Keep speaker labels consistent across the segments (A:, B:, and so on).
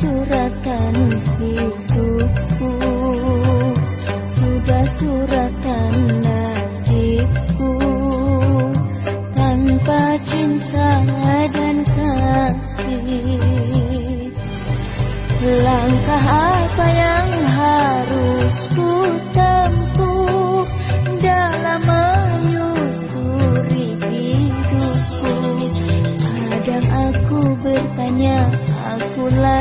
A: curahkan hidupku Sudah curahkan nasibku. Tanpa cinta dan kasih. Selangkah apa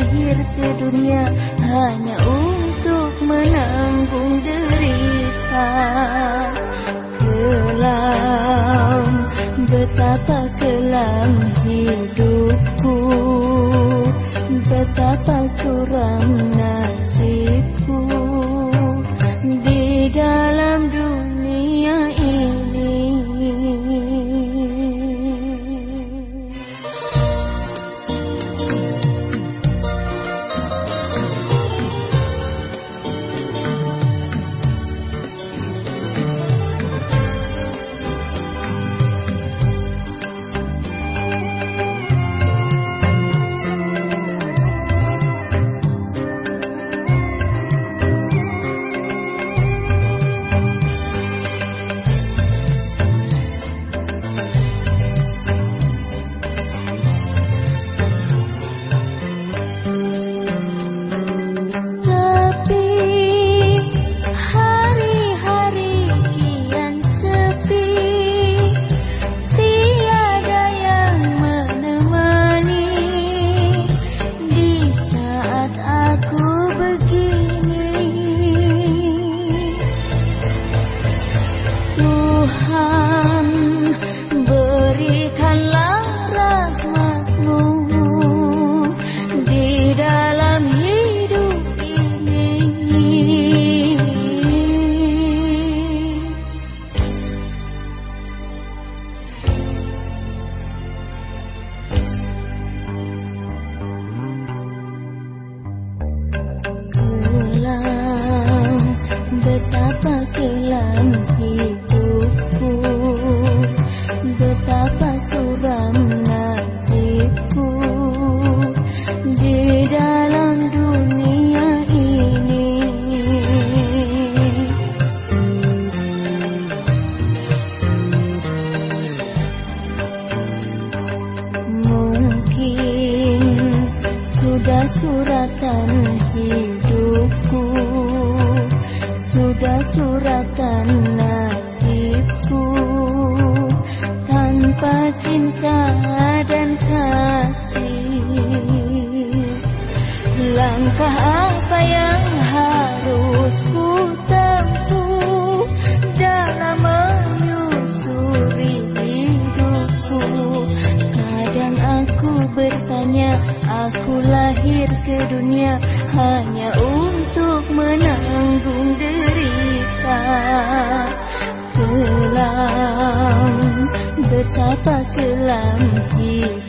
A: lahir ke dunia hanya untuk menanggung derita. Kelam, betapa kelam hidupku Betapa suram nasibku hidupku Betapa suram nasibku. Di dalam dunia ini. Mungkin sudah suratan hidupku Sudah suratan nasibku Tanpa cinta dan kasih Langkah apa yang harus ku tempuh Dalam menyusuri hidupku? Kadang aku bertanya Aku lahir ke dunia Hanya untuk Kelam Betapa kelam hidup